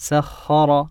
سخر